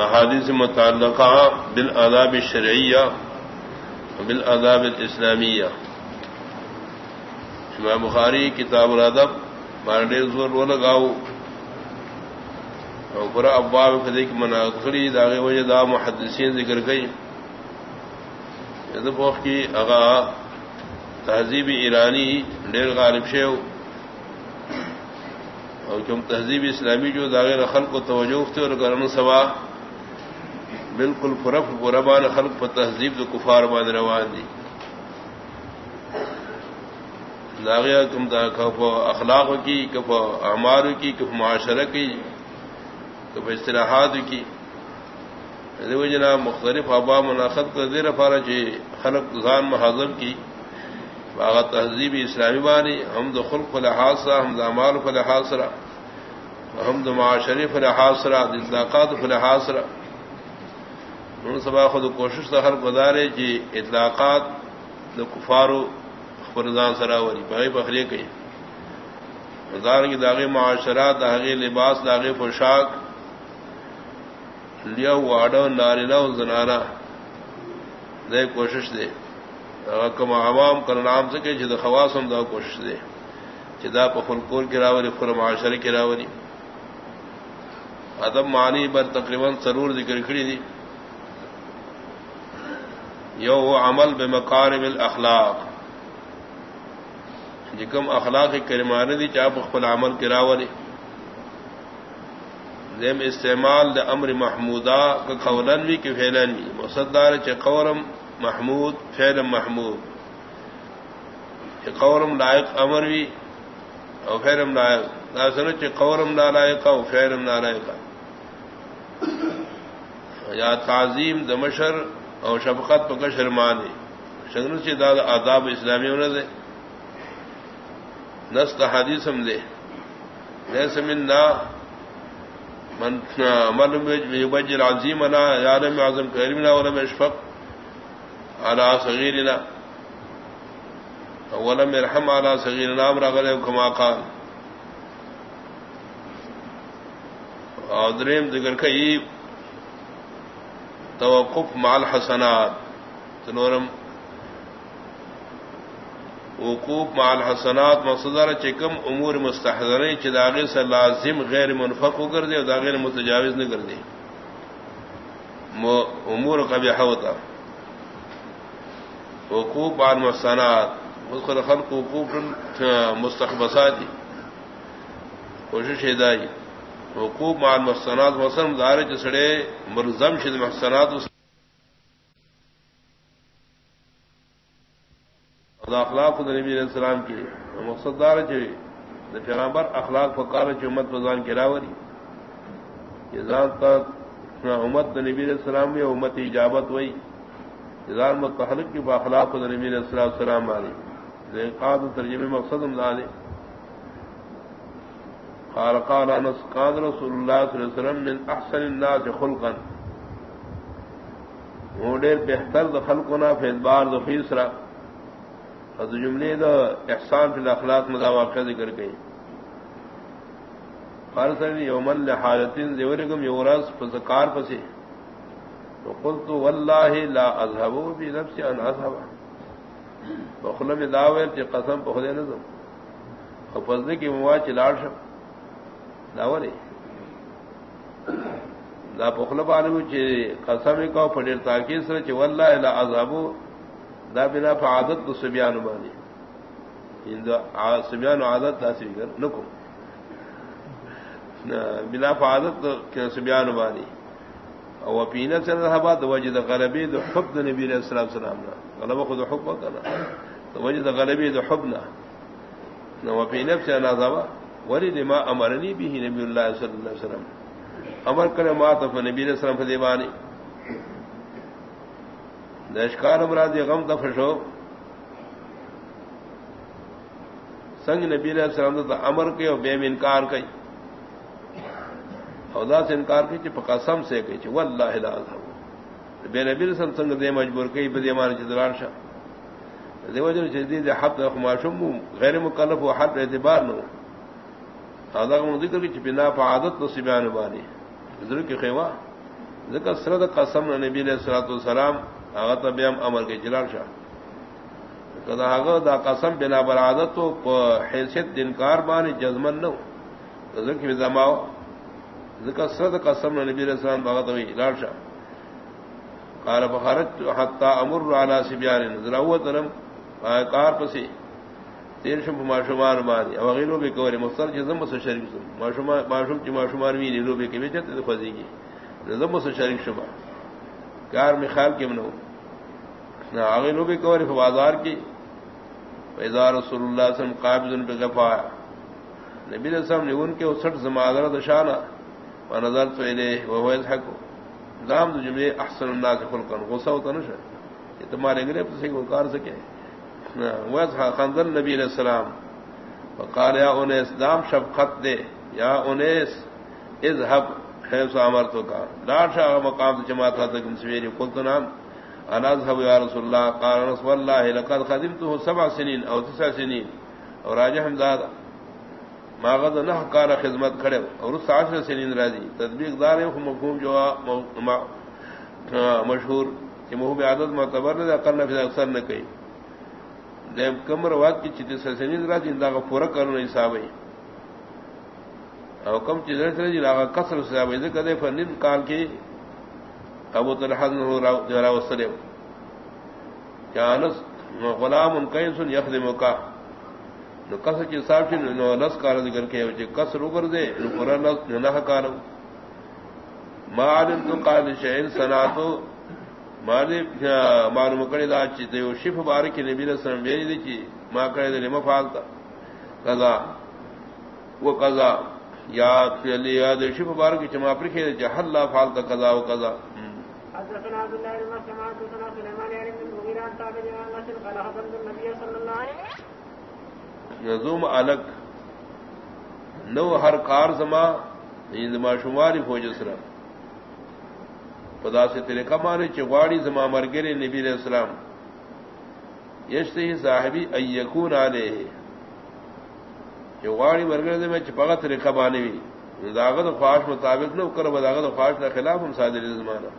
احادیث متعلقہ بالآداب الشرعیہ بالآداب الاسلامیہ۔ امام بخاری کتاب الادب بارڈے زور وہ لگاؤ اور پورا اباب فدی کی مناخری داغ وجہ دا محدثین ذکر گئی ادب کی اغا تہذیب ایرانی ڈیر غالب شیو اور کیوں تہذیب اسلامی جو داغ خلق کو توجہ تھے اور کرن سوا بالکل فرف بربان خلق پر تہذیب تو کفار بان روان دی. داغیا تم کف اخلاق کی کف اعمار کی کف معاشرہ کی کف اصطلاحات کی. جنا مختلف ابا مناخت کو زیر فارا چی خلق زان محاذب کی. باغ تہذیب اسلامی بانی، ہم دو خلق فلحاظ ہم دمال فلحاظ ہم دو معاشرے فلحاظ دلاقات فلحاظ سبا خود کوشش ہر گزارے جی اطلاقات کفارو فرزان سراوری بھائی بخری کئی۔ ہزار کی داغی معاشرات، داغی لباس، داغی پوشاک، لیا واڈو نارینا زنانا دے کوشش دے۔ کم عوام کر نام سکے جد خواسم دا کوشش دے۔ جدا پخلکور کی راوری، فل معاشر کی راوری۔ ادب معنی بر تقریباً سرور ذکر کھڑی دی۔ یو عمل بے مکارب الاخلاق جکم اخلاق کرمانے دی چاپ خپل عمل کراولی زیم استعمال دا امر محمودا کا قولن بھی کہ فیلن بھی مصدار چ قورم محمود فیل محمود. قورم لائق امر بھی او فیرم لائق ناسن چ قورم نالائق او فیرم نالائق یا تعظیم دمشر اور شفقت پکا شرمانے. شگن سے دادا آداب اسلامی ہونے دے. نسل حادث ہم دے. سمن نہ بج العظیم انا عالم اعظم کریمنا ولم اشفق على صغيرنا ولم يرحم على صغيرنا امر غلے كما قال. اور دریم ذکر کئی توقف مال حسنات تنورم. وقوف مال حسنات مقصدار چکم امور مستحضر چداغے سے لازم غیر منفق ہو کر دے اور داغے متجاوز نہ کر دے امور کا بھی ہوتا. وقوف مال مسانات اس کو خلق وقوف مستقبساتی کوشش ہدائی حقوق مال محسنات مسلم دار چسڑے مرزم شد محسنات اخلاق نبی علیہ السلام کی مقصد دار پیغامبر اخلاق فکار چمت بزان کی راوری۔ امت نبی علیہ السلام میں امت اجابت ہوئی اظہار متحلق کی باخلاق نبی علیہ السلام السلام علی قاد ترجمے مقصد امداد قال قال انس قال رسول الله صلى الله عليه وسلم، من احسن الناس خلقا. موڈر بہتر د خلقنا، فی بار د فیسرا از جملے د احسان فی الاخلاق مدا واقع ذکر گئی قال سن یوم لحالتین ذورکم یورس فذکار پسی. وقلت والله لا اذهب بنفسي ان اذهب وخلم داویر کہ قسم بہت نظم فضل کی مواچ لاڑ شب داولی دا پخل بالو چی قسم کو پڑیر تاکید سر چی واللہ الہ عذابو، دا بنا پا عادت دو سبیانو بانی یعنی اندو سبیانو عادت دا سبیگر نکو بنا پا عادت دو سبیانو بانی او پینت سے رہبا دو وجد غلبی دو حب دو نبی علیہ السلام سلامنا غلبا خود حب وکنا دو وجد غلبی دو حبنا نو پینت سے نازابا ولی لما امرنی بھی نبی اللہ صلی اللہ علیہ وسلم. امر کرے مات نبی علیہ السلام فدیبانی دشکار امراد غم دفشو سنگ نبی علیہ السلام تو امر کے اور بے انکار کئی اودا سے انکار کی چپ قسم سے کہی چھ واللہ لا بے نبی علیہ السلام سنگ دے مجبور کئی بدی مان چدران شاہ دیو جن جدید حد خماشم غیر مکلف و حد اعتبار تازہ نو ذکر کی چپنا پا عادت تو سبیان بانی ضرور کی خیوا ذکر سرد قسم نبی علیہ الصلوۃ والسلام اغت بیم امر کے جلال شاہ کدا اگو دا قسم بنا برادت تو حیثیت دنکار بانی جزمن نو ذکر کی زماو ذکر سرد قسم نبی علیہ السلام اغت وی جلال شاہ قال فخرجت حتى امر على سبيان. ذراوت لم کار پسی تیر شم معشومان مانی. او غیرو به کوری مستر جزم سو شریک سو معشومان معشوم چې معشومان وی نیرو به کې چته د فزیږي زم سو شریک شما کار می خیال کې منو نا غیرو به کوری بازار کې پیدا رسول الله صلی الله علیه وسلم قابض بغفا نبی رسول الله نے ان کے 60 زمادر دشانہ و نظر تو الیہ، و هو يضحك دام جملے احسن الناس خلقا. غصہ ہوتا نہ یہ تمہارے گرے سے کو کار سکے. خندل نبی علیہ السلام وقال یا انیس دام شب خط دے۔ یا انیس اذهب حيث امرتك لا شاء مقام جماعت تک سویری قلت نام انا اذهب يا رسول الله قال، رسول الله لقد خدمته سبع سنين او تسع سنين اور راجہ حمزاد ما غد نہ کار خدمت کھڑے اور اس عشر سنین راضی۔ تطبیق دار ہے مفہوم جو مشہور، کہ محب عادت معتبر نے کرنا پھر اکثر نہ کہی۔ دیم کمر واد کی چیتے سسنین را جن دا پورا کرنا حساب ہے او کم چیز رہ جی لاغا کسر حساب ہے کدے فنن کال کی ابو طلحہ نو را جرا وسلے جانس غلام ان کین سن یخدم کا نو کس کی صاحب نو نس کار ذکر کے وچ کسر اوپر دے، نو پورا نہ کار ما علم تو قال شین سناتو مالی معلوم کرے دا چی شف بارک نبی علیہ السلام بیری دی چی ما کرے دے لما فالتا قضا. یا فیلی یا دے شف بارک چی ما پرکھے دے چی حل لا فالتا قضا و قضا. بن حدثنا یعنی قال حضرت وسلم. نو ہر کار زما زما شماری فوج اسرم خدا سے تیرے کمانے چواڑی زما مرگرے نبی علیہ السلام۔ یشتے ہی صاحبی ایکون آلے چواڑی مرگرے میں چپگا تیرے کمانے بھی داغت خواہش مطابق نہ کر بداغت خواہش نہ خلاف ہم صادر زمانہ۔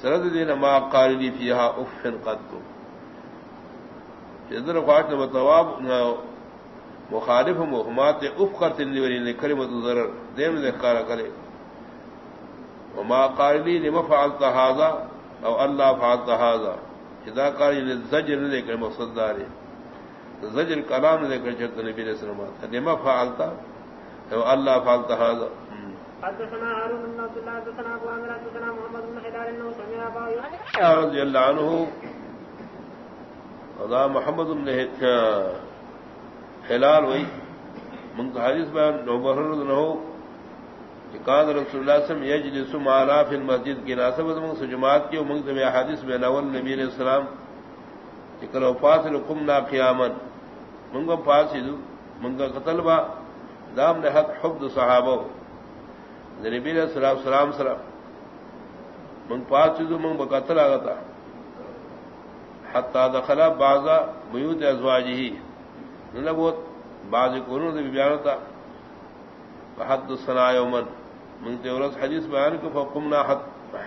سرد دین ما قاللی فیہا افن قد۔ قدو جدر خواہش نہ بتواب مخالف ہم محمات اف کرتے لیوری نے کلمت ضرر دیم نے کارا کرے۔ وما قال لي لما فعلت هذا او الله فعلت هذا اذا قال لي الزجر لك المقصد دار الزجر كلام لك جرت النبي صلى الله عليه وسلم لما فعلت او الله فعلت هذا۔ حدثنا هارون بن عبد الله حدثنا ابو عامر حدثنا محمد بن خلال انه سمع ابا رضي الله عنه۔ وذا محمد بن خلال وي من حديث بان نوبر نو کان رسول اللہ سم یجلس معنا فی المسجد کی ناسب من سجمات کی منگ میں حدیث میں نول نبی علیہ السلام ذکر وفات لقمنا قیاما۔ منگ فاسد منگ قتل با، دام نے حق حب صحابہ نبی علیہ السلام سلام سلام۔ منگ فاسد منگ بقتل آگتا۔ حتی دخلا بعضا بیوت ازواجہی۔ نلبوت بعض قرون دے بیانتا۔ حد الصناع یومن منگتے ورس حدیث بیان کو فقمنا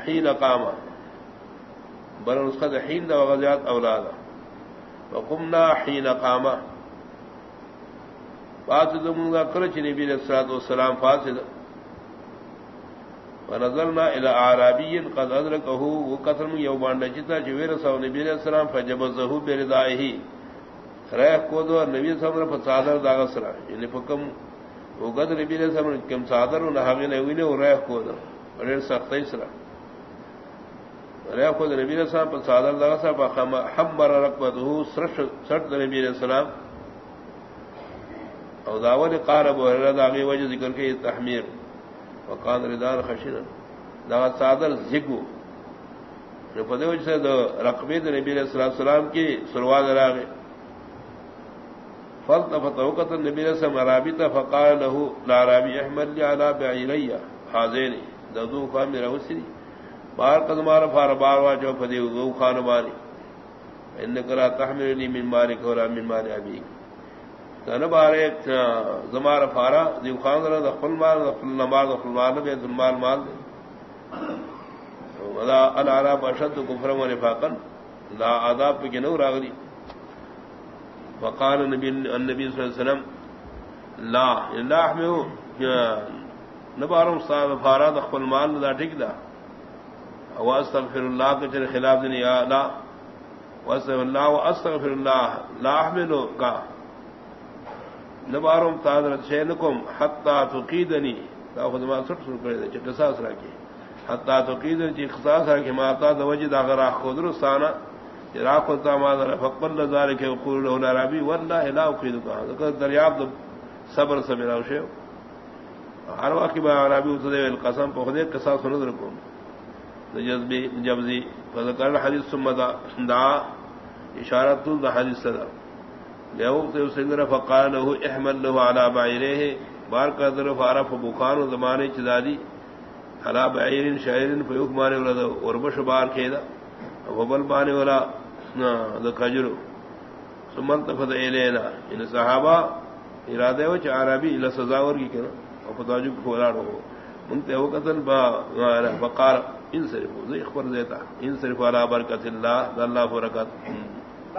حین قاما. بر اس کا حین دا وغزیات اولادا. فقمنا حین قاما. فاسد منگا کرچ نبی علیہ الصلوۃ والسلام فاسد. ونظرنا الى اعرابی قد ادركه وقتل من يومان نجتا جویر سو نبی علیہ السلام فجبزه بردائه رہ کو دو نبی صلی اللہ علیہ وسلم فصادر داغ سرا. یعنی فکم وہ گد نبی نے سمجھ کم صادر نہ ہمیں نے ہوئی نے وہ رہ کو بڑے سخت سرا رہ کو نبی نے صاحب صادر لگا صاحب حمر رقبته سرش سرت نبی علیہ السلام. او داول قارب و رد آگے وجہ ذکر کے تحمیر. وقان ردار خشن دا صادر زگو جو پدے وجہ سے رقبے نبی علیہ السلام کی سروال راگے فلتفت وقت النبي صلى الله عليه وسلم فقال له العربي احمد لي على بعيري حاضرين ذو فهم روسري بار قدمار فار بار واجو فدي ذو خان مالي انك لا تحملني من مالك ولا من مال ابيك تن بارے زمار فارا ذو خان ذو خپل مال ذو خپل مال ذو خپل مال به ذو مال مال العرب اشد کفرم و نفاقن لا آداب پہ نو راغلی فقال النبی النبی صلی اللہ علیہ وسلم، لا اللہ میں نبارم صاحب فاراد اخفل مال دا ٹھیک دا واستغفر اللہ کے چلے خلاف دنی یا لا. واستغفر اللہ واستغفر اللہ لا احملو کا. نبارم تادرت شینکم حتی تقیدنی. دا خود ما سٹ سر کرے دے چھے قصاص راکی حتی تقیدنی چھے قصاص راکی ما تا دا وجد آگر آخ خودرستانا راک ہوتا مادر فقبل لذارک وقول له العربی والله لا اقیدو کہا۔ ذکر دریاب دا صبر سبر اوشے ہر واقعی با عربی اتدے القسم پہ خودے قصاص سنود رکو جذبی جبزی فذکر الحدیث سمدا دا اشارت دا حدیث صدا صدر لیوقت اسنگر فقال له احمل له على بعیره بار کا در فعرف بخان و زمانے چدادی على بعیر شعر فیوک مانے والا دا وربش بار کھیدا وبل بانے والا دا کجرو سمنت فد الینا ان یعنی صحابہ ارادے و عربی الى سزاور کی کنا اور فتاجو کھولا رہو منتے ہو قتل با بقار ان صرف اخبر دیتا ان صرف علی برکت اللہ اللہ برکت.